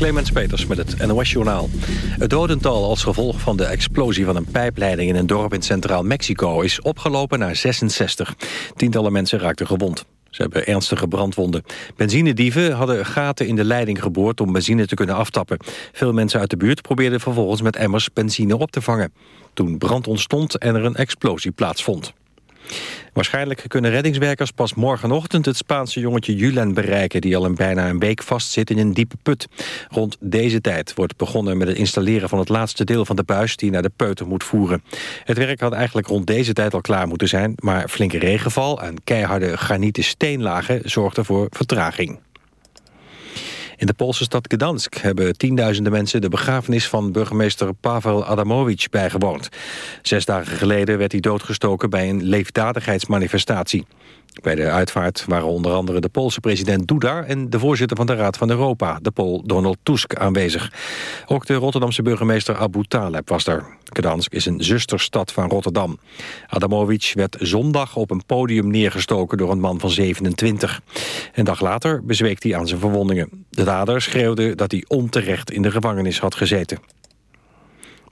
Clemens Peters met het NOS-journaal. Het dodental als gevolg van de explosie van een pijpleiding... in een dorp in Centraal Mexico is opgelopen naar 66. Tientallen mensen raakten gewond. Ze hebben ernstige brandwonden. Benzinedieven hadden gaten in de leiding geboord om benzine te kunnen aftappen. Veel mensen uit de buurt probeerden vervolgens met emmers benzine op te vangen. Toen brand ontstond en er een explosie plaatsvond. Waarschijnlijk kunnen reddingswerkers pas morgenochtend het Spaanse jongetje Julen bereiken... die al een bijna een week vastzit in een diepe put. Rond deze tijd wordt begonnen met het installeren van het laatste deel van de buis... die naar de peuter moet voeren. Het werk had eigenlijk rond deze tijd al klaar moeten zijn... maar flinke regenval en keiharde granieten steenlagen zorgden voor vertraging. In de Poolse stad Gdansk hebben tienduizenden mensen... de begrafenis van burgemeester Pavel Adamovic bijgewoond. Zes dagen geleden werd hij doodgestoken bij een leefdadigheidsmanifestatie. Bij de uitvaart waren onder andere de Poolse president Duda... en de voorzitter van de Raad van Europa, de Pool Donald Tusk, aanwezig. Ook de Rotterdamse burgemeester Abu Taleb was er. Gdansk is een zusterstad van Rotterdam. Adamovic werd zondag op een podium neergestoken door een man van 27. Een dag later bezweek hij aan zijn verwondingen. De dader schreeuwde dat hij onterecht in de gevangenis had gezeten.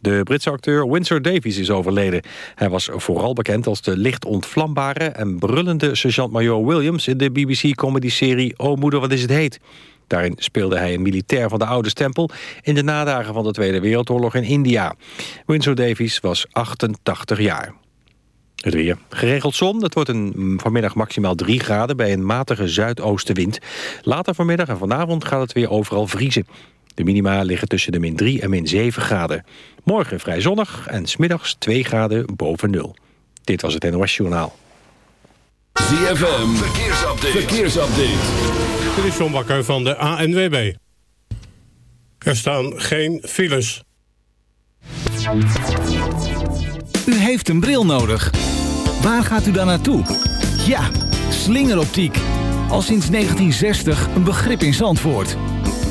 De Britse acteur Windsor Davies is overleden. Hij was vooral bekend als de licht ontvlambare en brullende sergeant-major Williams... in de BBC-comedy-serie Oh Moeder, wat is het heet. Daarin speelde hij een militair van de oude stempel... in de nadagen van de Tweede Wereldoorlog in India. Windsor Davies was 88 jaar. Het weer. Geregeld zon. Het wordt een, vanmiddag maximaal 3 graden bij een matige zuidoostenwind. Later vanmiddag en vanavond gaat het weer overal vriezen. De minima liggen tussen de min 3 en min 7 graden. Morgen vrij zonnig en smiddags 2 graden boven nul. Dit was het NOS Journaal. ZFM, verkeersupdate. verkeersupdate. Dit is John Bakker van de ANWB. Er staan geen files. U heeft een bril nodig. Waar gaat u dan naartoe? Ja, slingeroptiek. Al sinds 1960 een begrip in Zandvoort.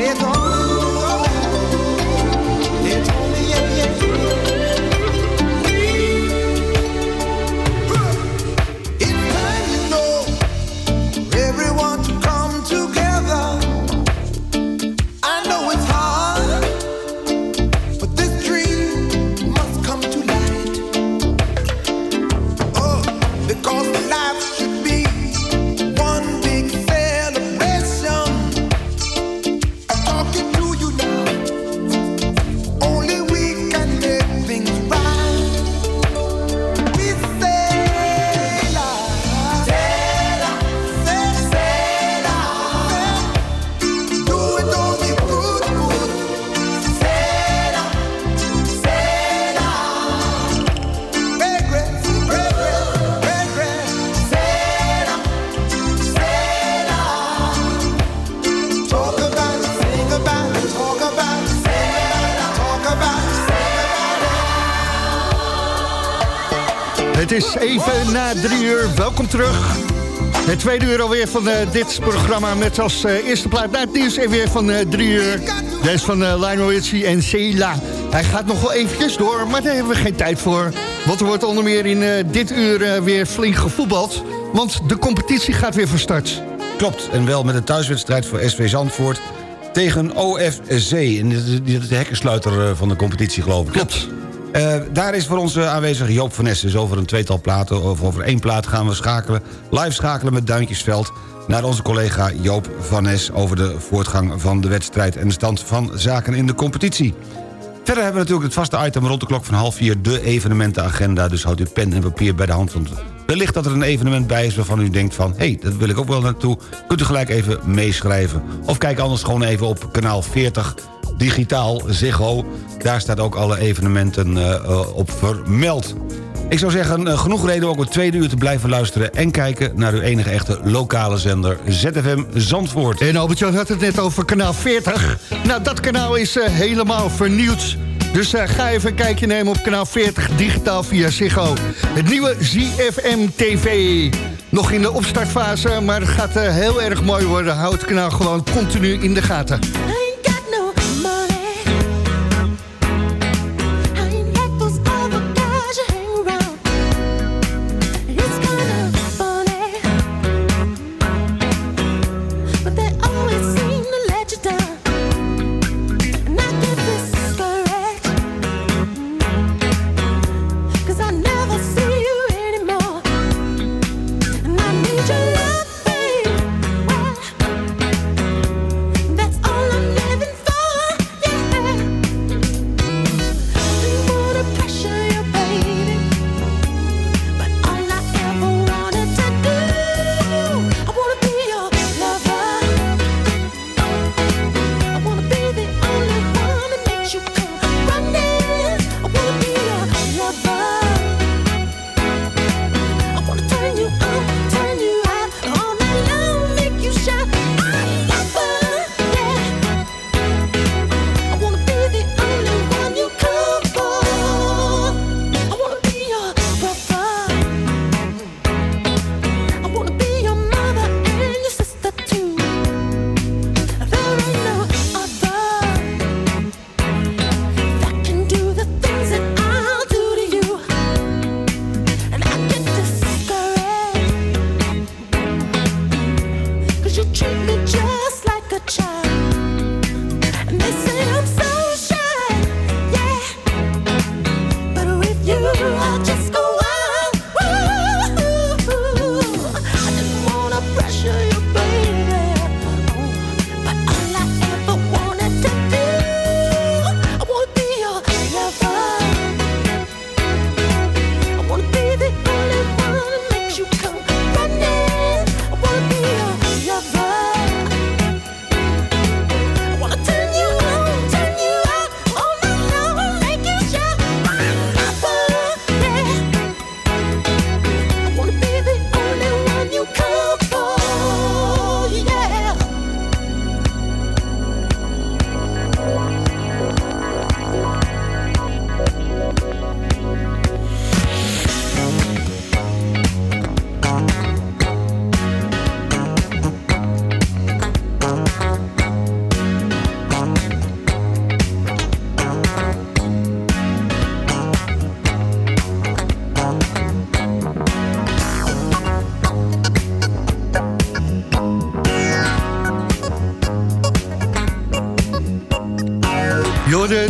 little tweede uur alweer van uh, dit programma met als uh, eerste plaat naar het nieuws en weer van uh, drie uur. Deze van Lionel Richie en Cela. Hij gaat nog wel eventjes door, maar daar hebben we geen tijd voor. Want er wordt onder meer in dit uur weer flink gevoetbald. Want de competitie gaat weer van start. Klopt, en wel met een thuiswedstrijd voor SV Zandvoort tegen OFC. En dit is de hekkensluiter van de competitie, geloof ik. Klopt. Uh, daar is voor ons aanwezig Joop van Ness. Dus over een tweetal platen, of over één plaat gaan we schakelen. Live schakelen met Duintjesveld naar onze collega Joop van Nes... over de voortgang van de wedstrijd en de stand van zaken in de competitie. Verder hebben we natuurlijk het vaste item rond de klok van half vier... de evenementenagenda, dus houdt u pen en papier bij de hand. Want wellicht dat er een evenement bij is waarvan u denkt van... hé, hey, dat wil ik ook wel naartoe, kunt u gelijk even meeschrijven. Of kijk anders gewoon even op kanaal 40 digitaal, Ziggo. Daar staat ook alle evenementen uh, op vermeld. Ik zou zeggen, uh, genoeg reden om ook het tweede uur te blijven luisteren... en kijken naar uw enige echte lokale zender ZFM Zandvoort. En Albert-Jan had het net over kanaal 40. Nou, dat kanaal is uh, helemaal vernieuwd. Dus uh, ga even een kijkje nemen op kanaal 40, digitaal via Ziggo. Het nieuwe ZFM TV. Nog in de opstartfase, maar het gaat heel erg mooi worden. Houd het kanaal gewoon continu in de gaten.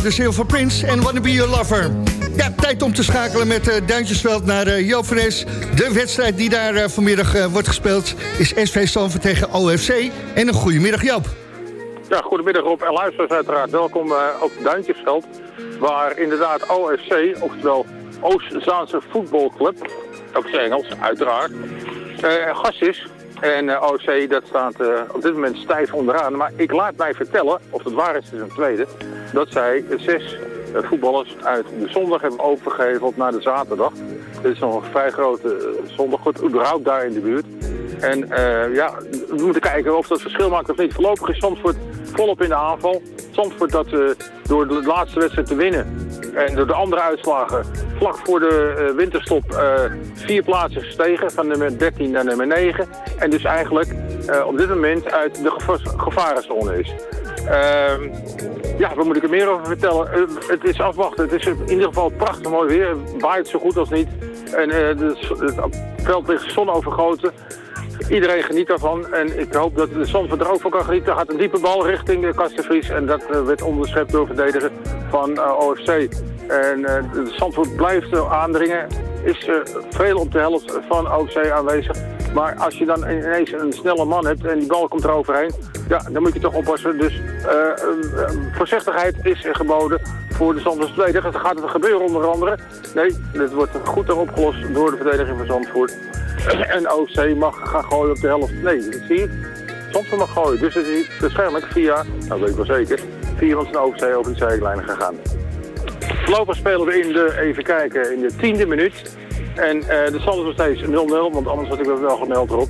De Silver Prince en Wanna Be Your Lover. Ja, tijd om te schakelen met uh, Duintjesveld naar uh, Joop De wedstrijd die daar vanmiddag wordt gespeeld is SV Stanford tegen OFC. En een goedemiddag Joop. Ja, goedemiddag op en luisteraars uiteraard. Welkom op Duintjesveld, waar inderdaad OFC, oftewel Oost-Zaanse Voetbalclub, ook zijn Engels uiteraard, gast is. En OFC dat staat op dit moment stijf onderaan. Maar ik laat mij vertellen, of het waar is, is een tweede dat zij zes eh, voetballers uit de zondag hebben overgeheveld naar de zaterdag. Dit is nog een vrij grote eh, zondag, goed, überhaupt daar in de buurt. En uh, ja, we moeten kijken of dat verschil maakt of niet. Voorlopig is Zandvoort volop in de aanval. Zandvoort dat uh, door de laatste wedstrijd te winnen En door de andere uitslagen, vlak voor de winterstop, vier plaatsen gestegen. Van nummer 13 naar nummer 9. En dus eigenlijk op dit moment uit de gevarenzone is. Ehm, ja, waar moet ik er meer over vertellen? het is afwachten. Het is in ieder geval prachtig mooi weer. Waait zo goed als niet. En het veld ligt zonovergoten. Iedereen geniet daarvan en ik hoop dat de Zandvoort er ook van kan genieten. gaat een diepe bal richting de Kastenvries en dat uh, werd onderschept door verdediger van uh, OFC. En de Zandvoort blijft aandringen, is veel op de helft van OFC aanwezig. Maar als je dan ineens een snelle man hebt en die bal komt er overheen, ja, dan moet je toch oppassen. Dus voorzichtigheid is geboden voor de Zandvoort verdediger. Dat gaat het gebeuren onder andere. Nee, dit wordt goed opgelost door de verdediging van Zandvoort. En OC mag gaan gooien op de helft. Nee, dat zie je. Zandvoort mag gooien. Dus het is waarschijnlijk via, nou weet ik wel zeker, via ons een OC over de zijlijnen gegaan. Voorlopig spelen we in de, even kijken, in de tiende minuut. En uh, de stand is nog steeds 0-0, want anders had ik dat wel gemeld erop.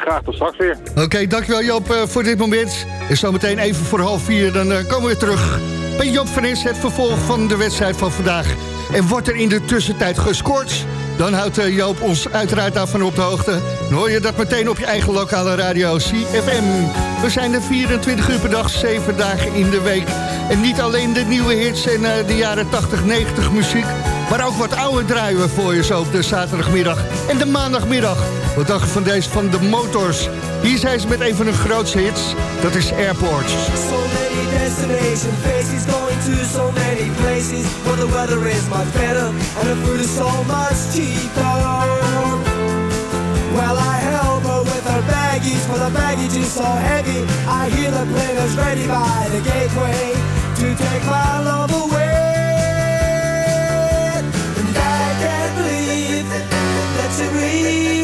Graag tot straks weer. Oké, dankjewel Joop uh, voor dit moment. En zometeen even voor half vier, dan uh, komen we weer terug bij Joop van Is, het vervolg van de wedstrijd van vandaag. En wordt er in de tussentijd gescoord? Dan houdt eh, Joop ons uiteraard daarvan op de hoogte. Dan hoor je dat meteen op je eigen lokale radio CFM. We zijn er 24 uur per dag, 7 dagen in de week. En niet alleen de nieuwe hits en de jaren 80, 90 muziek... maar ook wat oude draaien voor je zo op de zaterdagmiddag en de maandagmiddag. Wat dacht je van deze van de Motors? Hier zijn ze met een van hun grootste hits, dat is Airport. So many destination faces going to so many places. Where the weather is much better and the food is so much cheaper. Well I help her with her baggage for the baggage is so heavy. I hear the plane is ready by the gateway To take my love away. And I can't believe that you really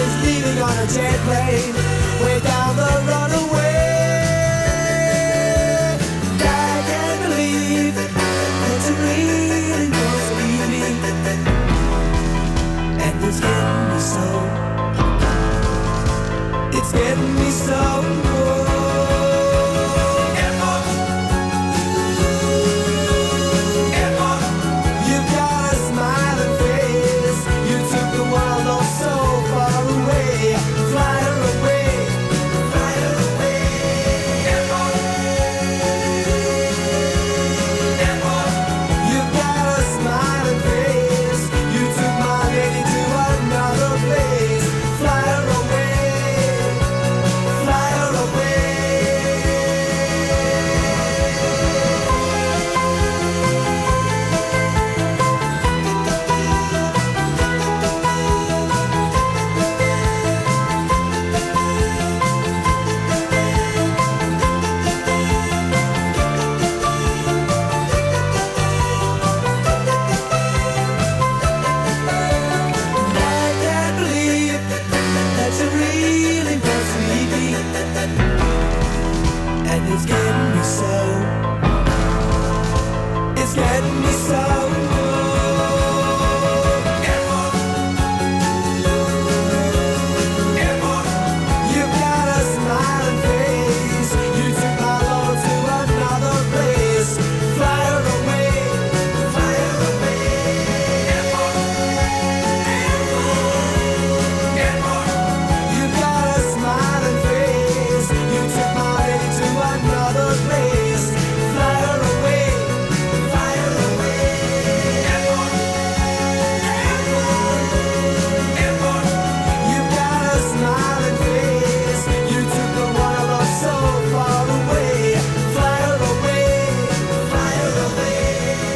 is leaving on a jet plane Way down the runaway. I can't believe that really leave And it's getting me so. It's getting me so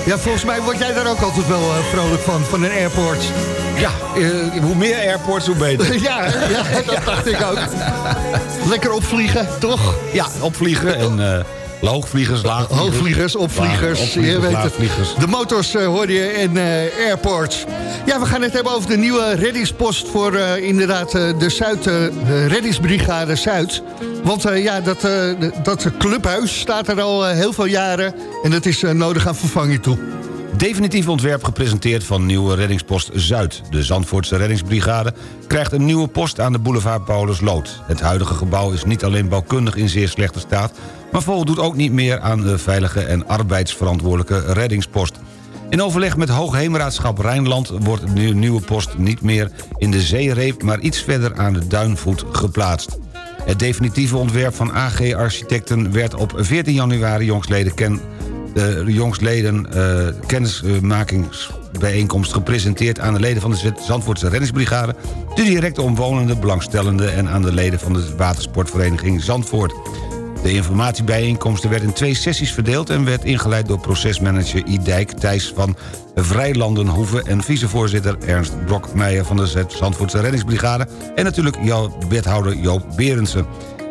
volgens mij word jij daar ook altijd wel eh, vrolijk van, van een airport. Ja, eh, hoe meer airports, hoe beter. ja, ja, dat dacht ik ook. Lekker opvliegen, toch? Ja, opvliegen en... eh Hoogvliegers, laagvliegers. Hoogvliegers, opvliegers, opvliegers, je weet het. laagvliegers. De motors eh, hoor je in eh, airports. Ja, we gaan het hebben over de nieuwe reddingspost voor eh, inderdaad eh, de Zuid, eh, de reddingsbrigade Zuid. Want eh, ja, dat, eh, dat clubhuis staat er al eh, heel veel jaren en dat is eh, nodig aan vervanging toe. Definitief ontwerp gepresenteerd van nieuwe reddingspost Zuid. De Zandvoortse reddingsbrigade krijgt een nieuwe post aan de boulevard Paulus Lood. Het huidige gebouw is niet alleen bouwkundig in zeer slechte staat... maar voldoet ook niet meer aan de veilige en arbeidsverantwoordelijke reddingspost. In overleg met Hoogheemraadschap Rijnland wordt de nieuwe post niet meer in de zeereep... maar iets verder aan de duinvoet geplaatst. Het definitieve ontwerp van AG Architecten werd op 14 januari jongstleden ken, de jongsleden eh, kennismakingsbijeenkomst gepresenteerd aan de leden van de Zandvoortse Reddingsbrigade, de directe omwonenden, belangstellenden en aan de leden van de watersportvereniging Zandvoort. De informatiebijeenkomsten werd in twee sessies verdeeld... en werd ingeleid door procesmanager I. Dijk Thijs van Vrijlandenhoeve... en vicevoorzitter Ernst Brokmeijer van de Zandvoortse Reddingsbrigade... en natuurlijk jouw wethouder Joop Berendsen.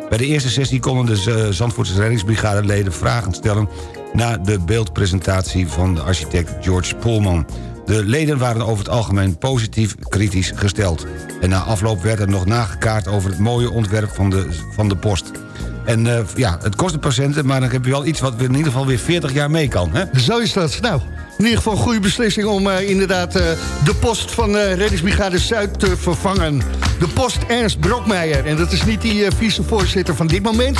Bij de eerste sessie konden de Zandvoortse Reddingsbrigade leden vragen stellen... na de beeldpresentatie van de architect George Polman. De leden waren over het algemeen positief kritisch gesteld. En na afloop werd er nog nagekaart over het mooie ontwerp van de, van de post. En eh, ja, het kost een patiënten, maar dan heb je wel iets wat in ieder geval weer 40 jaar mee kan. Hè? Zo is dat. Nou, in ieder geval een goede beslissing om eh, inderdaad eh, de post van Reddingsbrigade Zuid te vervangen. De post Ernst Brokmeijer. En dat is niet die vicevoorzitter van dit moment...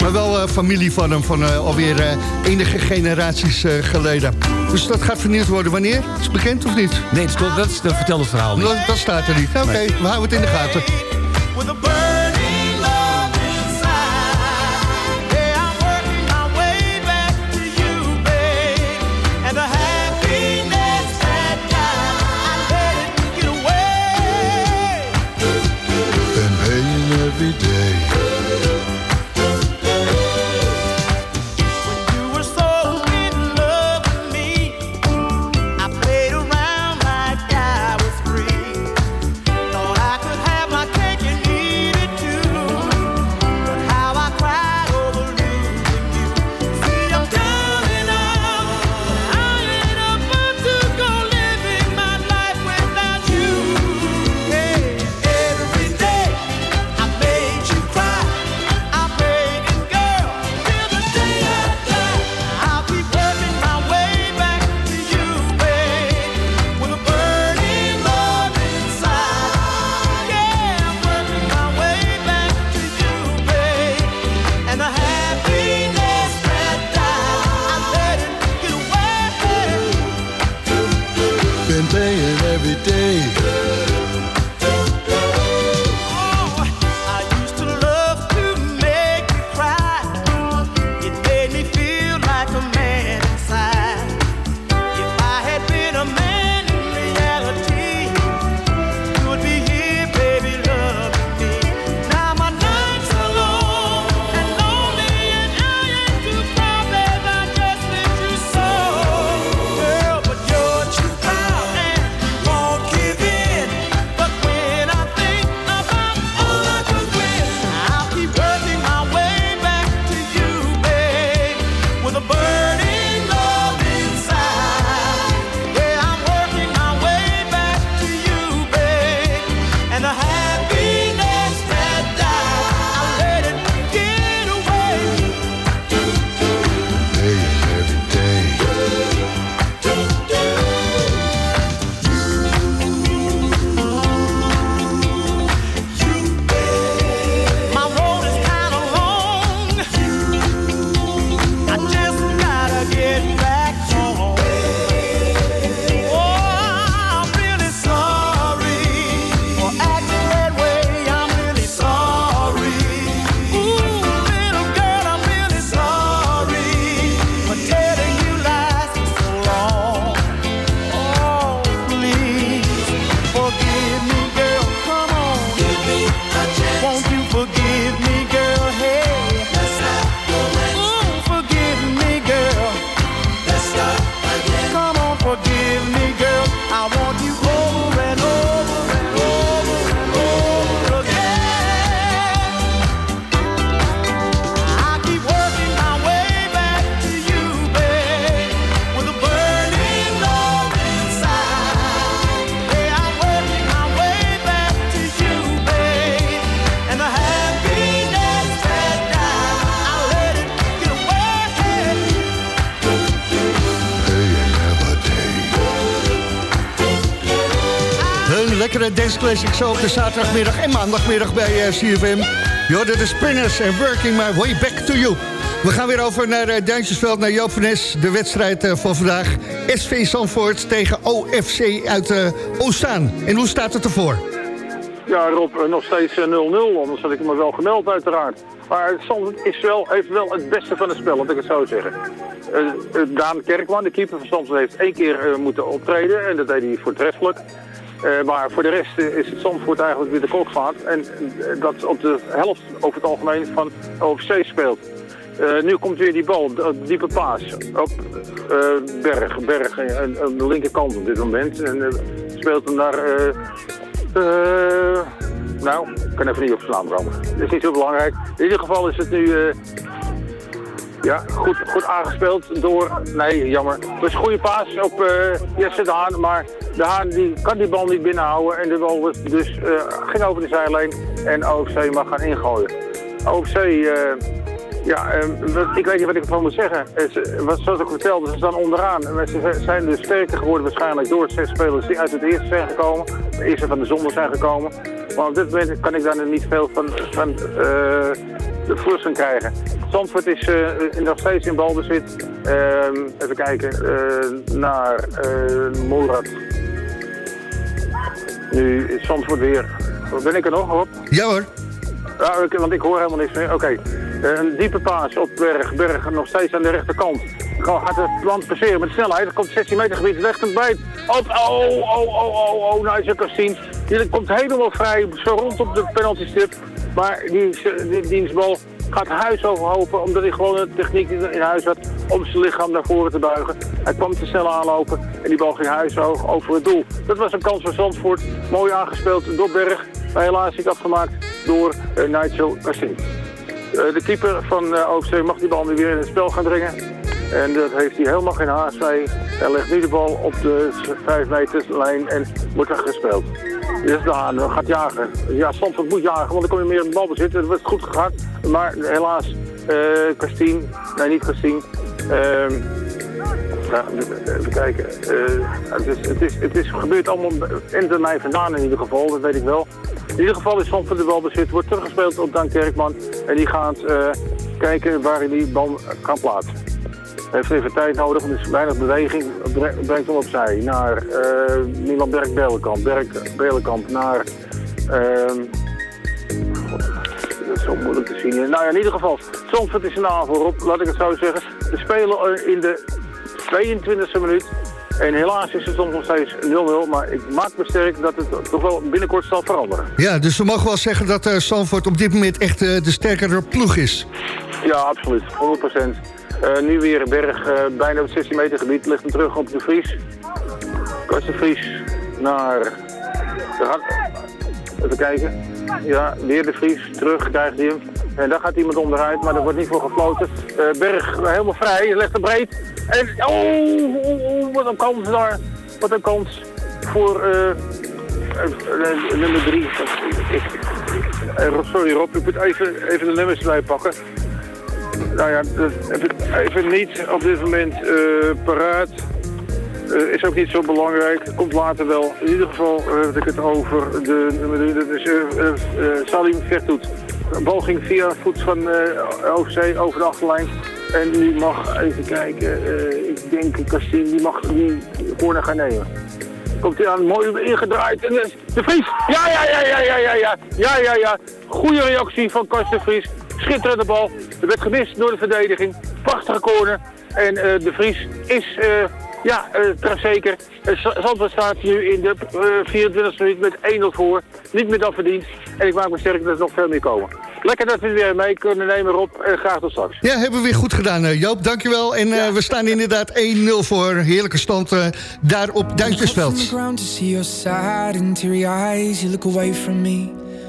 maar wel eh, familie van hem van eh, alweer eh, enige generaties eh, geleden. Dus dat gaat vernieuwd worden. Wanneer? Is het bekend of niet? Nee, dat, is- dat, dat vertelt het verhaal niet. Dat, dat staat er niet. Oké, Nee. we houden het in de gaten. Dance classics zo op de zaterdagmiddag en maandagmiddag bij uh, CFM. Yo, de Spinners en Working My Way Back to You. We gaan weer over naar uh, Duintjesveld, naar Joop van. De wedstrijd uh, van vandaag. SV Zandvoort tegen OFC uit uh, Oostaan. En hoe staat het ervoor? Ja, Rob, nog steeds 0-0. Anders had ik me wel gemeld, uiteraard. Maar Zandvoort is wel, heeft wel het beste van het spel, laat ik het zo zeggen. Uh, Daan Kerkman, de keeper van Zandvoort, heeft één keer moeten optreden. En dat deed hij voortreffelijk. Uh, maar voor de rest is het Zandvoort eigenlijk weer de kokvaart. En dat op de helft over het algemeen van OFC speelt. nu komt weer die bal, diepe paas op Berg. Berg aan de linkerkant op dit moment. En speelt hem naar... nou, ik kan even niet op slaan komen. Dat is niet zo belangrijk. In ieder geval is het nu... Uh, ja, goed, goed aangespeeld door... Nee, jammer. Het is een goede paas op uh, Jesse de Haan. Maar de Haan die kan die bal niet binnenhouden. En de bal was dus, uh, ging over de zijlijn. En OFC mag gaan ingooien. OFC... Ja, ik weet niet wat ik ervan moet zeggen. Wat, zoals ik vertelde, ze staan onderaan. Ze zijn dus sterker geworden waarschijnlijk door zes spelers die uit het eerste zijn gekomen. De eerste van de zonde zijn gekomen. Maar op dit moment kan ik daar niet veel van, van uh, de flussen krijgen. Zandvoort is uh, nog steeds in balbezit. Uh, even kijken naar Moerad. Nu is Zandvoort weer. Ben ik er nog op? Ja hoor. Ja, want ik hoor helemaal niks meer. Oké. Een diepe paas op Berg. Berg nog steeds aan de rechterkant. Gaat het land passeren met snelheid. Er komt 16 meter gebied. Legt hem bij. Op. Oh, oh, oh, oh, oh. Nou is het Kastien. Die komt helemaal vrij. Zo rond op de penaltystip. Maar die, die dienstbal gaat huis overhopen. Omdat hij gewoon de techniek in huis had. Om zijn lichaam naar voren te buigen. Hij kwam te snel aanlopen. En die bal ging huishoog over het doel. Dat was een kans voor Zandvoort. Mooi aangespeeld door Berg. Maar helaas niet afgemaakt door uh, Nigel Kassin. Uh, de keeper van uh, OFC mag die bal nu weer in het spel gaan brengen. En dat heeft hij helemaal geen haast. Hij legt nu de bal op de 5 meter lijn en wordt er gespeeld. De Haan, gaat jagen. Ja, Stamford moet jagen, want dan kom je meer in de bal bezitten. Het wordt goed gegaan, maar helaas, uh, nee niet Christine. Uh, ja, even kijken. Uh, het, is, het, is, het is gebeurd allemaal in mij vandaan in ieder geval, dat weet ik wel. In ieder geval is Zandvoort de bal bezit, wordt teruggespeeld op Dan Kerkman. En die gaat uh, kijken waar hij die bal kan plaatsen. Hij heeft even tijd nodig, is weinig beweging. Brengt hem opzij naar uh, Milan Berg-Belenkamp. Berg-Belenkamp naar... Uh, dat is zo moeilijk te zien. Nou ja, in ieder geval, Zandvoort is een aanvoer op, laat ik het zo zeggen. We spelen in de 22e minuut. En helaas is het soms nog steeds 0-0, maar ik maak me sterk dat het toch wel binnenkort zal veranderen. Ja, dus we mogen wel zeggen dat uh, Zandvoort op dit moment echt uh, de sterkere ploeg is. Ja, absoluut. 100%. Uh, nu weer een berg, uh, bijna op het 16 meter gebied, ligt hem terug op de Vries. Kast de Vries naar... De. Even kijken. Ja, weer de Vries, terug krijgt hij hem. En daar gaat iemand onderuit, maar daar wordt niet voor gefloten. Uh, berg helemaal vrij, legt hem breed. En oh, oh, oh, wat een kans daar. Wat een kans voor nummer 3. sorry Rob, ik moet even, even de nummers erbij pakken. Nou ja, even niet op dit moment paraat. Is ook niet zo belangrijk. Komt later wel. In ieder geval heb ik het over de, dat is Salim Vertoet. Bal ging via voet van OFC over de achterlijn. En nu mag, even kijken, ik denk Kastien, die mag die corner gaan nemen. Komt hij aan, mooi ingedraaid. En de Vries, ja, ja, ja, ja, ja, ja, ja, ja, ja, ja. Goede reactie van Kast de Vries. Schitterende bal. Er werd gemist door de verdediging. Prachtige corner. En uh, de Vries is uh, ja, uh, zeker. Zandvoort staat nu in de 24e minuut met 1-0 voor. Niet meer dan verdiend. En ik maak me sterk dat er nog veel meer komen. Lekker dat we het weer mee kunnen nemen, Rob. En graag tot straks. Ja, hebben we weer goed gedaan, Joop. Dankjewel. En ja. we staan inderdaad 1-0 voor. Heerlijke stand daar op Duintjesveld.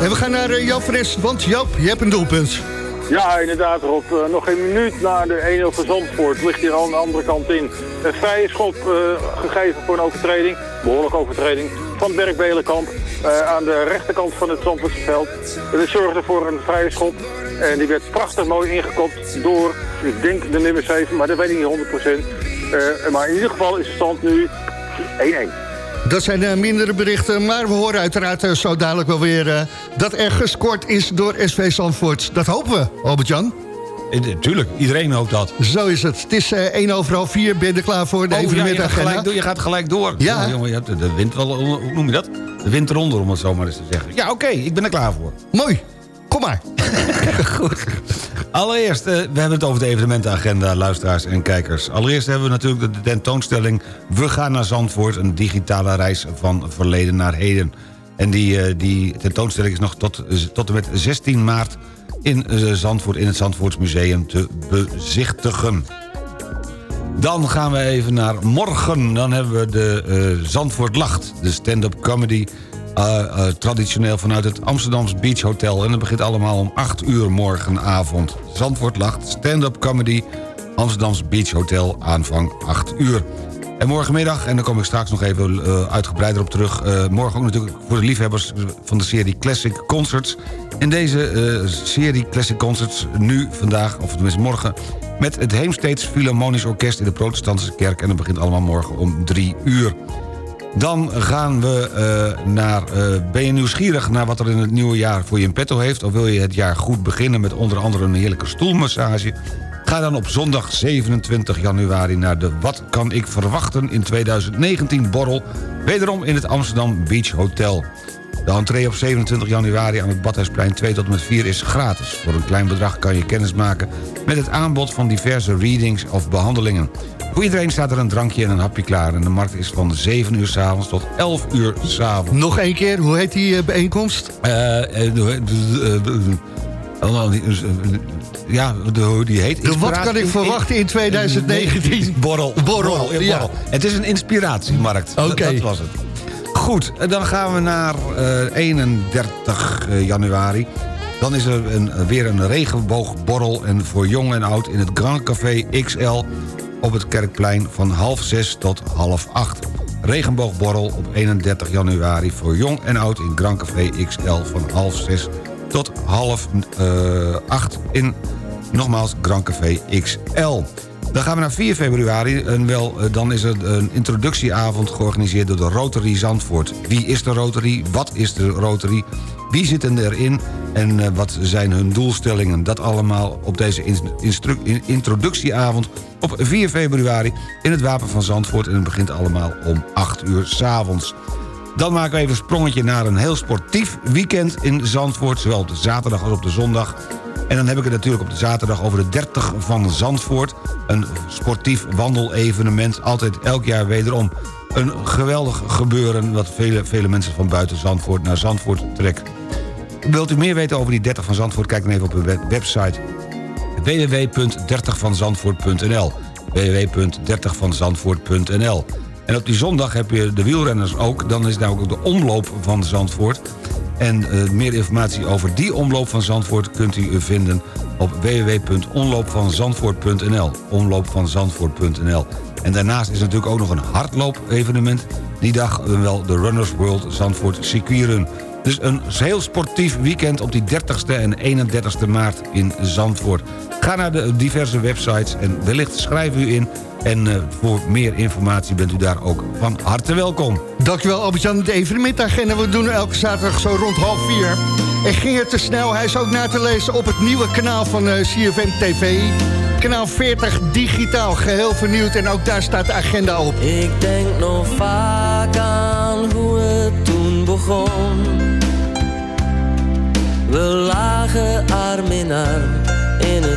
En we gaan naar eh, Joop want Joop, je hebt een doelpunt. Ja, inderdaad Rob. Eh, nog geen minuut na de 1-0 van Zandvoort ligt hier aan de andere kant in. Een vrije schop eh, gegeven voor een overtreding, behoorlijke overtreding, van Berk Belenkamp aan de rechterkant van het Zandvoortse veld. Dat zorgde voor een vrije schop en die werd prachtig mooi ingekopt door, ik denk de nummer 7, maar dat weet ik niet 100%. Eh, maar in ieder geval is de stand nu 1-1. Dat zijn eh, mindere berichten, maar we horen uiteraard eh, zo dadelijk wel weer... eh, dat er gescoord is door SV Zandvoort. Dat hopen we, Albert-Jan. Tuurlijk, iedereen hoopt dat. Zo is het. Het is eh 1 over half 4. Ben je er klaar voor? De Oh, ja, je, evenementagenda? gelijk door, je gaat gelijk door. Ja. Jongen, jongen, je hebt de- wind wel, hoe noem je dat? De wind eronder, om het zo maar eens te zeggen. Ja, oké, ik ben er klaar voor. Mooi, kom maar. Goed. Allereerst, eh, we hebben het over de evenementenagenda, luisteraars en kijkers. Allereerst hebben we natuurlijk de tentoonstelling... We gaan naar Zandvoort, een digitale reis van verleden naar heden. En die, eh, die tentoonstelling is nog tot, tot en met 16 maart... in eh, Zandvoort, in het Zandvoortsmuseum te bezichtigen. Dan gaan we even naar morgen. Dan hebben we de eh, Zandvoort Lacht, de stand-up comedy... eh, eh, traditioneel vanuit het Amsterdams Beach Hotel. En dat begint allemaal om 8 uur morgenavond. Zandvoort Lacht, stand-up comedy... Amsterdams Beach Hotel, aanvang 8 uur. En morgenmiddag, en daar kom ik straks nog even eh, uitgebreider op terug... morgen ook natuurlijk voor de liefhebbers van de serie Classic Concerts. In deze serie Classic Concerts, nu, vandaag, of tenminste morgen... met het Heemsteeds Philharmonisch Orkest in de Protestantse Kerk... en dat begint allemaal morgen om 3 uur. Dan gaan we eh, naar... eh, ben je nieuwsgierig naar wat er in het nieuwe jaar voor je in petto heeft... of wil je het jaar goed beginnen met onder andere een heerlijke stoelmassage... Ga dan op zondag 27 januari naar de Wat kan ik verwachten in 2019 borrel... wederom in het Amsterdam Beach Hotel. De entree op 27 januari aan het Badhuisplein 2 tot en met 4 is gratis. Voor een klein bedrag kan je kennis maken met het aanbod van diverse readings of behandelingen. Voor iedereen staat er een drankje en een hapje klaar... en de markt is van 7 uur s'avonds tot 11 uur s'avonds. Nog één keer, hoe heet die bijeenkomst? Ja, hoe die heet. De Wat kan ik verwachten in 2019? Borrel. Borrel, borrel. Het is een inspiratiemarkt. Oké. Dat, was het. Goed, eh, dan gaan we naar eh, 31 januari. Dan is er een, weer een regenboogborrel. En voor jong en oud in het Grand Café XL op het Kerkplein van half zes tot half acht. Regenboogborrel op 31 januari voor jong en oud in Grand Café XL van half zes tot half eh, acht in nogmaals Grand Café XL. Dan gaan we naar 4 februari en wel, eh, dan is er een introductieavond georganiseerd door de Rotary Zandvoort. Wie is de Rotary? Wat is de Rotary? Wie zitten erin en eh, wat zijn hun doelstellingen? Dat allemaal op deze introductieavond op 4 februari... in het Wapen van Zandvoort. En het begint allemaal om 8 uur s'avonds. Dan maken we even een sprongetje naar een heel sportief weekend in Zandvoort. Zowel op de zaterdag als op de zondag. En dan heb ik het natuurlijk op de zaterdag over de 30 van Zandvoort. Een sportief wandelevenement. Altijd elk jaar wederom een geweldig gebeuren... wat vele, vele mensen van buiten Zandvoort naar Zandvoort trekt. Wilt u meer weten over die 30 van Zandvoort? Kijk dan even op de website www.30vanzandvoort.nl www.30vanzandvoort.nl En op die zondag heb je de wielrenners ook. Dan is daar ook de omloop van Zandvoort. En uh, meer informatie over die omloop van Zandvoort... kunt u vinden op www.omloopvanzandvoort.nl omloopvanzandvoort.nl En daarnaast is natuurlijk ook nog een hardloop-evenement. Die dag wel de Runners World Zandvoort Circuitrun. Dus een heel sportief weekend op die 30ste en 31ste maart in Zandvoort. Ga naar de diverse websites en wellicht schrijf u in... En uh, voor meer informatie bent u daar ook van harte welkom. Dankjewel Albert-Jan, de evenementagenda. We doen elke zaterdag zo rond half vier. En ging het te snel, hij is ook na te lezen op het nieuwe kanaal van uh, CFM TV. Kanaal 40 digitaal, geheel vernieuwd en ook daar staat de agenda op. Ik denk nog vaak aan hoe het toen begon. We lagen arm in arm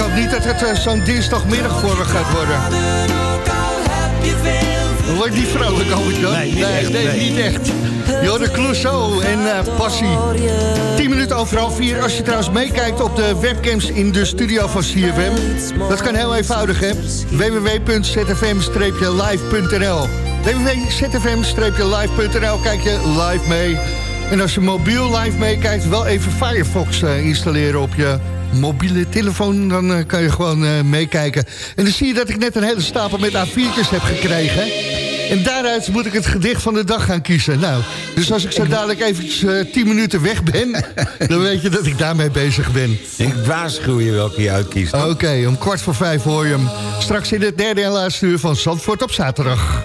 hoop niet dat het eh, zo'n dinsdagmiddag voor me gaat worden. Wordt niet vrolijk, Albert-Jan? Nee, niet echt, nee, nee. niet echt. Jorde Clouseau en eh, Passie. 10 minuten over half vier. Als je trouwens meekijkt op de webcams in de studio van CFM. Dat kan heel eenvoudig, hè. www.zfm-live.nl www.zfm-live.nl Kijk je live mee. En als je mobiel live meekijkt, wel even Firefox eh, installeren op je mobiele telefoon. Dan eh, kan je gewoon eh, meekijken. En dan zie je dat ik net een hele stapel met A4'tjes heb gekregen. En daaruit moet ik het gedicht van de dag gaan kiezen. Nou, dus als ik zo dadelijk eventjes eh 10 minuten weg ben... dan weet je dat ik daarmee bezig ben. Ik waarschuw je welke je uitkiest. Oké, om kwart voor vijf hoor je hem. Straks in het derde en laatste uur van Zandvoort op zaterdag.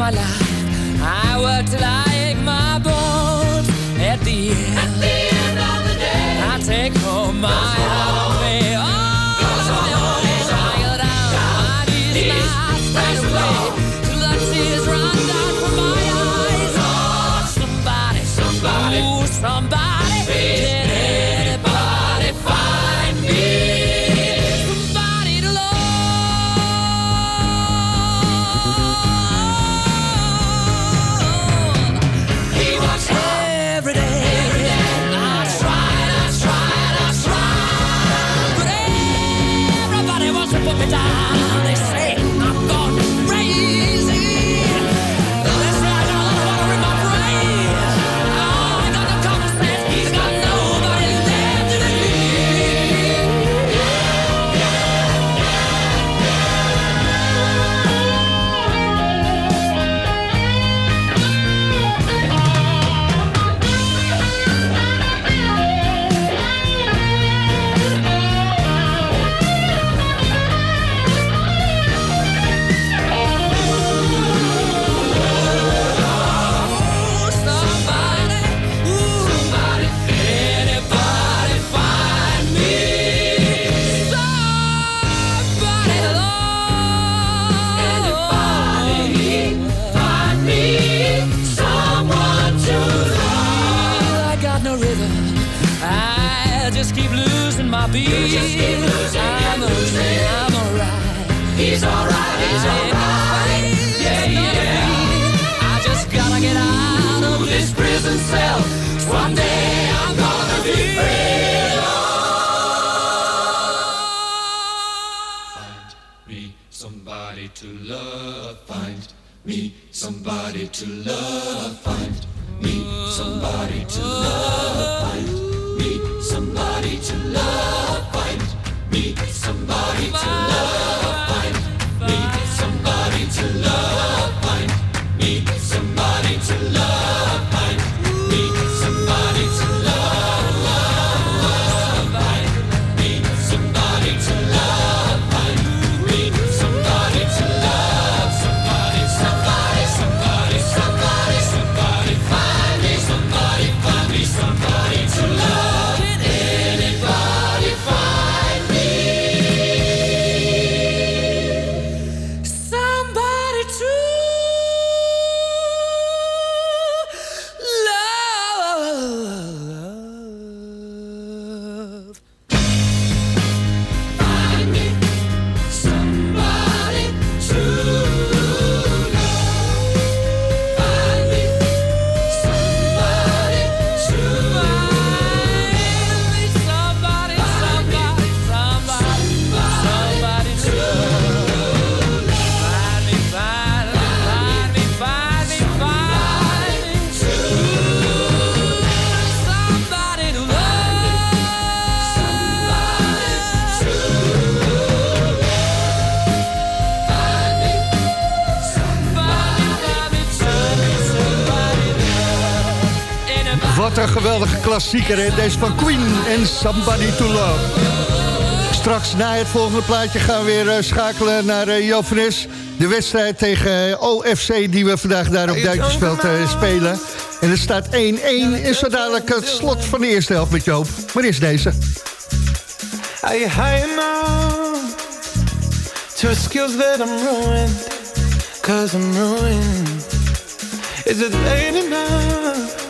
my life. I work till I ache my bones. At the end, of the day, I take home my half He's alright, he's alright. Yeah, yeah. I just gotta get out of this prison cell. Someday I'm gonna be free. Find me somebody to love. Find me somebody to love. Find me somebody to love. Wat een geweldige klassieker, hè? Deze van Queen en Somebody to Love. Straks na het volgende plaatje gaan we weer eh, schakelen naar uh. De wedstrijd tegen eh, OFC die we vandaag daar op Duitsersveld spelen. En het staat 1-1. En zo dadelijk het slot van de eerste helft met Joop. Maar is deze. Enough to skills that I'm ruined? Cause I'm ruined. Is it late enough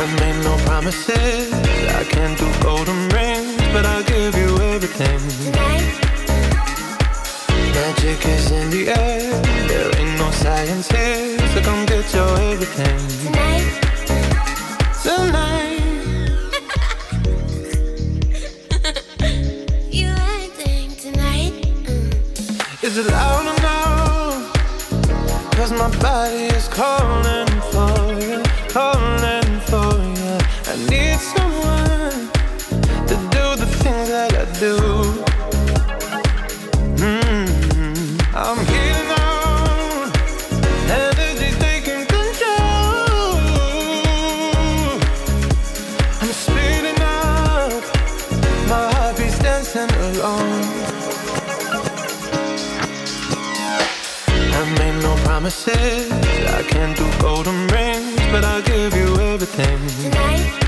I made no promises, I can't do golden rings, but I'll give you everything. Magic is in the air, there ain't no science here, so come get your everything. Tonight. Tonight. You acting tonight? Is it loud enough? Cause my body is calling need someone to do the things that I do. Mm, I'm here now, energy taking control. I'm speeding up, my heartbeat's dancing along. I made no promises. I can't do golden rings, but I'll give you everything.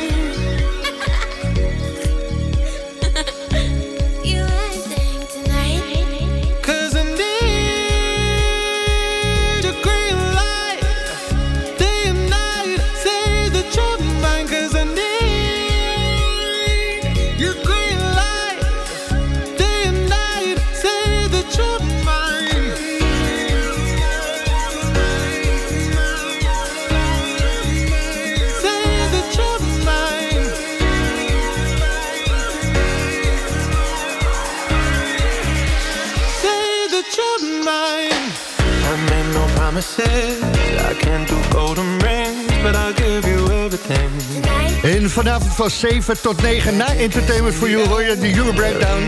En vanavond van 7 tot 9 na Entertainment for You hoor je de Euro Breakdown.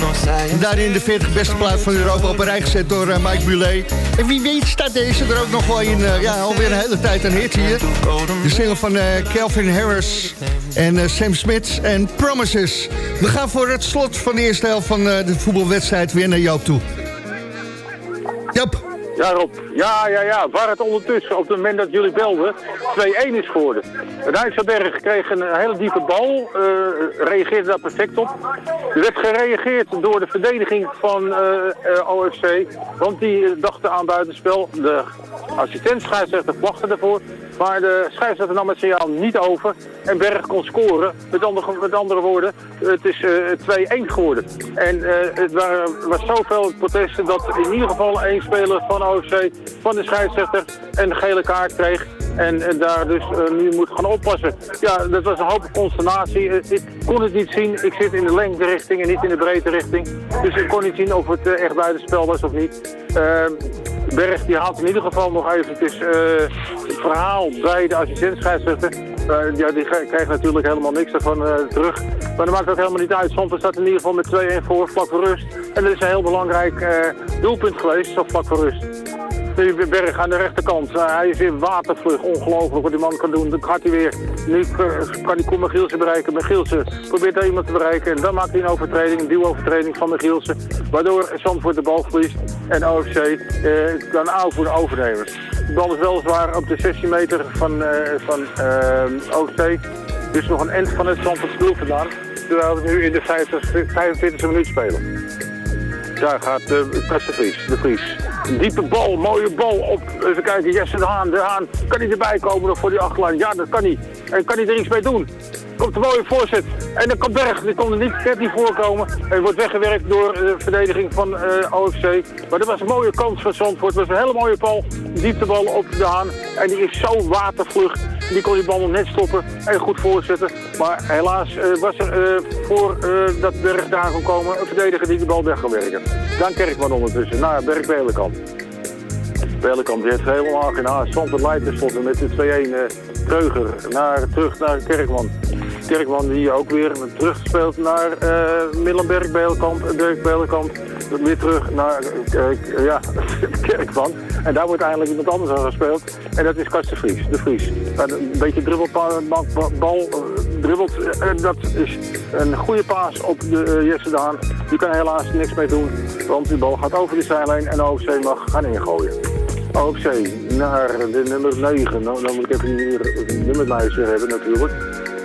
Daarin de 40 beste plaat van Europa op een rij gezet door eh, Mike Bulet. En wie weet staat deze er ook nog wel in, eh, ja, alweer een hele tijd een hit hier. De single van eh, Calvin Harris en eh, Sam Smith en Promises. We gaan voor het slot van de eerste helft van eh, de voetbalwedstrijd weer naar Joop toe. Joop. Ja. Ja, ja. Waar het ondertussen, op het moment dat jullie belden, 2-1 is geworden. Rijsselberg kreeg een hele diepe bal, eh, reageerde daar perfect op. Er werd gereageerd door de verdediging van eh, eh, OFC, want die dachten aan buitenspel. De assistent scheidsrechter wachtte ervoor, maar de scheidsrechter nam het signaal niet over. En Berg kon scoren. Met andere, met andere woorden, het is eh 2-1 geworden. En eh, het waren, was zoveel protesten dat in ieder geval één speler van OFC, van de scheidsrechter, een gele kaart kreeg. En, daar dus eh, nu moet gaan oppassen. Ja, dat was een hoop consternatie. Eh, ik kon het niet zien. Ik zit in de lengte richting en niet in de breedte richting. Dus ik kon niet zien of het eh, echt buitenspel was of niet. Eh, Berg die haalt in ieder geval nog eventjes het verhaal bij de assistent-scheidsrechter. Ja, die krijgt natuurlijk helemaal niks ervan terug. Maar dat maakt ook helemaal niet uit. Zandvoort staat in ieder geval met 2-1 voor, vlak voor rust. En dat is een heel belangrijk eh, doelpunt geweest, zo vlak voor rust. Nu Berg aan de rechterkant. Eh, hij is weer watervlug. Ongelooflijk wat die man kan doen. Dan gaat hij weer. Nu eh, kan hij Koen bereiken. Michielsen probeert daar iemand te bereiken. En dan maakt hij een overtreding, een duwovertreding van Michielsen. Waardoor Zandvoort de bal verliest. En OFC eh, kan aanvoeren overnemen. De bal is weliswaar op de 16 meter van, eh, van OFC. Dus nog een end van het Zandvoort vandaan. Terwijl we nu in de 50, 45e minuut spelen. Daar gaat uh, Kast de Vries, de Vries. Diepe bal, mooie bal op, even kijken, Jesse de Haan. De Haan, kan hij erbij komen nog voor die achterlijn? Ja, dat kan hij. En kan hij er iets mee doen? Komt een mooie voorzet. En dan komt Berg, die kon er niet, net voorkomen. En wordt weggewerkt door de verdediging van OFC. Maar dat was een mooie kans van Zandvoort. Het was een hele mooie bal, dieptebal op de Haan. En die is zo watervlug. Die kon die bal nog net stoppen en goed voorzetten. Maar helaas uh, was er uh, voor dat Berg daar kon komen een verdediger die de bal weg kan werken. Dan Kerkman ondertussen naar Berg Belenkamp. Die heeft helemaal geen haast. Zandvoort leidt tenslotte met de 2-1 Kreuger naar, terug naar Kerkman. Kerkman die ook weer terug speelt naar uh, Middelberg Beelkamp, Dirk Beelkamp. Weer terug naar uh, ja, Kerkman. En daar wordt eindelijk iemand anders aan gespeeld. En dat is Kast de Vries. De Vries. Een beetje dribbelbal, dribbelt. En dat is een goede paas op de uh, Jesse Daan. Die kan helaas niks mee doen. Want die bal gaat over de zijlijn en OFC mag gaan ingooien. OFC naar de nummer 9. Nou, dan moet ik even hier een nummerlijst weer hebben natuurlijk.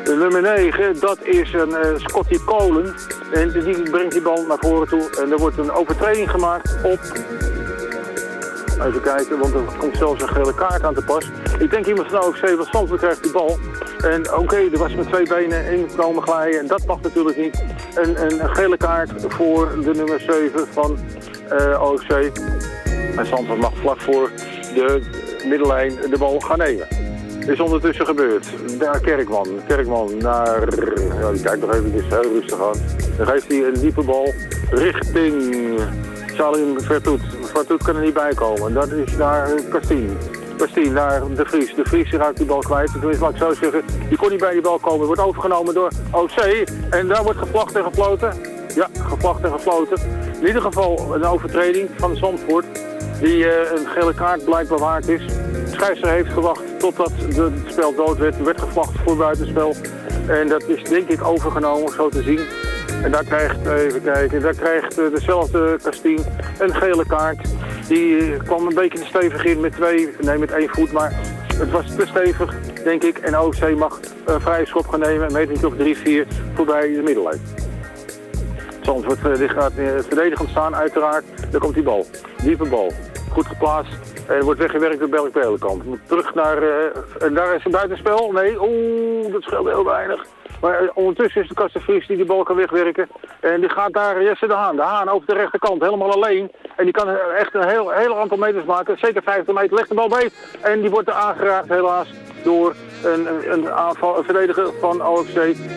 De nummer 9, dat is een uh, Scotty Kolen. En die brengt die bal naar voren toe. En er wordt een overtreding gemaakt op... Even kijken, want er komt zelfs een gele kaart aan te pas. Ik denk iemand van OFC, want Zandvoort krijgt die bal. En oké, er was met twee benen in komen glijden. En dat mag natuurlijk niet. Een, gele kaart voor de nummer 7 van uh, OFC. En Zandvoort mag vlak voor de middellijn de bal gaan nemen is ondertussen gebeurd. Daar Kerkman. Kerkman naar... Ja, die kijkt nog even heel rustig aan. Dan geeft hij een diepe bal richting Salim Vertoet. Vertoet kan er niet bij komen. Dat is naar Kastien. Kastien naar De Vries. De Vries raakt die bal kwijt. Tenminste, laat ik zo zeggen. Die kon niet bij die bal komen. Wordt overgenomen door OC. En daar wordt gevlacht en gefloten. Ja, gevlacht en gefloten. In ieder geval een overtreding van Zandvoort. Die uh, een gele kaart blijkbaar waard is. Scheidsrechter heeft gewacht totdat het spel dood werd. Er werd gevlacht voor buitenspel. En dat is denk ik overgenomen, zo te zien. En daar krijgt, even kijken, daar krijgt uh, dezelfde Kastien een gele kaart. Die uh, kwam een beetje te stevig in met twee, nee met één voet, maar het was te stevig, denk ik. En OC mag een vrije schop gaan nemen, een meter of 3-4 voorbij de middellijn. Zandvoort die gaat verdedigend staan, uiteraard. Daar komt die bal, diepe bal. Goed geplaatst. En wordt weggewerkt door Belk Pelenkamp. Terug naar... Uh, en daar is een buitenspel. Nee, oeh, dat scheelt heel weinig. Maar ondertussen is de Kastenvries die de bal kan wegwerken. En die gaat naar Jesse de Haan. De Haan over de rechterkant, helemaal alleen. En die kan echt een heel, heel aantal meters maken. Zeker 50 meter, legt de bal mee. En die wordt er aangeraakt helaas door een, een, een, aanval, een verdediger van OFC.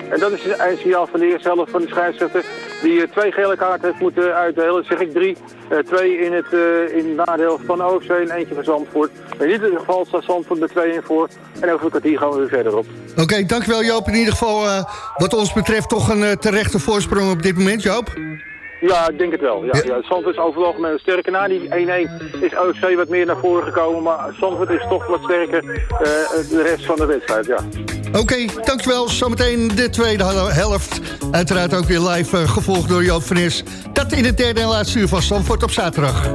En dat is het eindsignaal van de eerste helft van de scheidsrechter. Die uh, twee gele kaarten heeft moeten uitdelen. Zeg ik drie. Uh, twee in het, uh, in nadeel van OFC en eentje van Zandvoort. In ieder geval staat Zandvoort met 2 in voor. En over een kwartier gaan we weer verder op. Oké, dankjewel Joop. In ieder geval wat ons betreft toch een terechte voorsprong op dit moment, Joop. Ja, ik denk het wel. Ja, ja. Zandvoort is overal met een sterke. Na die 1-1 is OFC wat meer naar voren gekomen. Maar Zandvoort is toch wat sterker uh, de rest van de wedstrijd, ja. Oké, okay, dankjewel. Zometeen de tweede helft. Uiteraard ook weer live uh, gevolgd door Joop van Is. Dat in het derde en laatste uur van Zandvoort op zaterdag.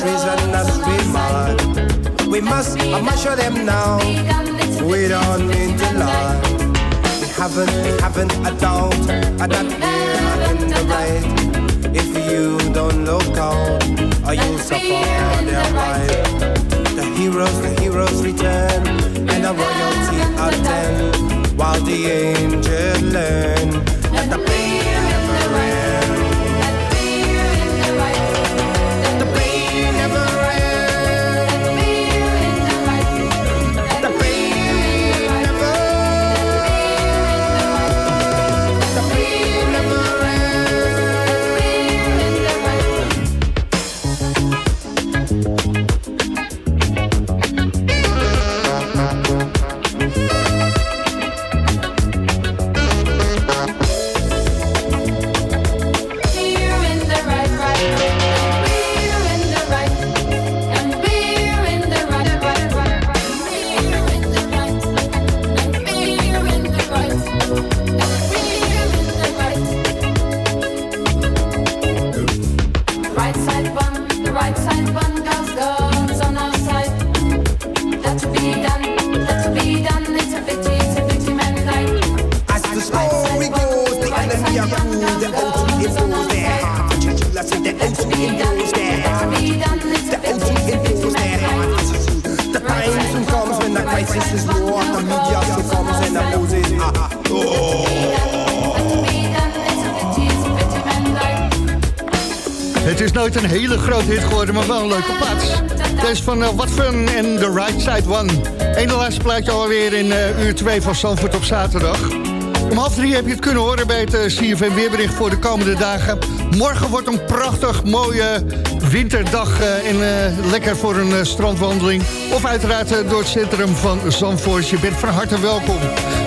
treason that we mark. We must, I must show them now. We don't mean to lie. We haven't, we haven't a doubt that we are in the right. If you don't look out, or you'll suffer on their right. The heroes, the heroes return, and the royalty attend, while the angels learn that the pain. Story goes, the enemy are cool, the OT impose their heart. I said the OT impose their heart. The OT impose their heart. The time soon comes when the crisis is war. The media succumbs and opposes. Ah. Oh. Het is nooit een hele grote hit geworden, maar wel een leuke plaats. Het is van uh, What Fun en The Right Side One. Eén laatste plaatje alweer in uh, uur 2 van Zandvoort op zaterdag. Om half drie heb je het kunnen horen bij het uh, CFM Weerbericht voor de komende dagen. Morgen wordt een prachtig mooie winterdag en lekker voor een strandwandeling. Of uiteraard door het centrum van Zandvoort. Je bent van harte welkom.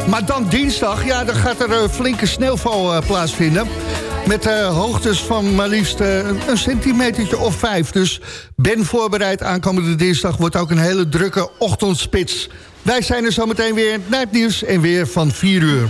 Maar dan dinsdag, ja, dan gaat er flinke sneeuwval plaatsvinden. Met hoogtes van maar liefst een centimetertje of vijf. Dus ben voorbereid. Aankomende dinsdag wordt ook een hele drukke ochtendspits. Wij zijn er zometeen weer naar het nieuws en weer van 4 uur.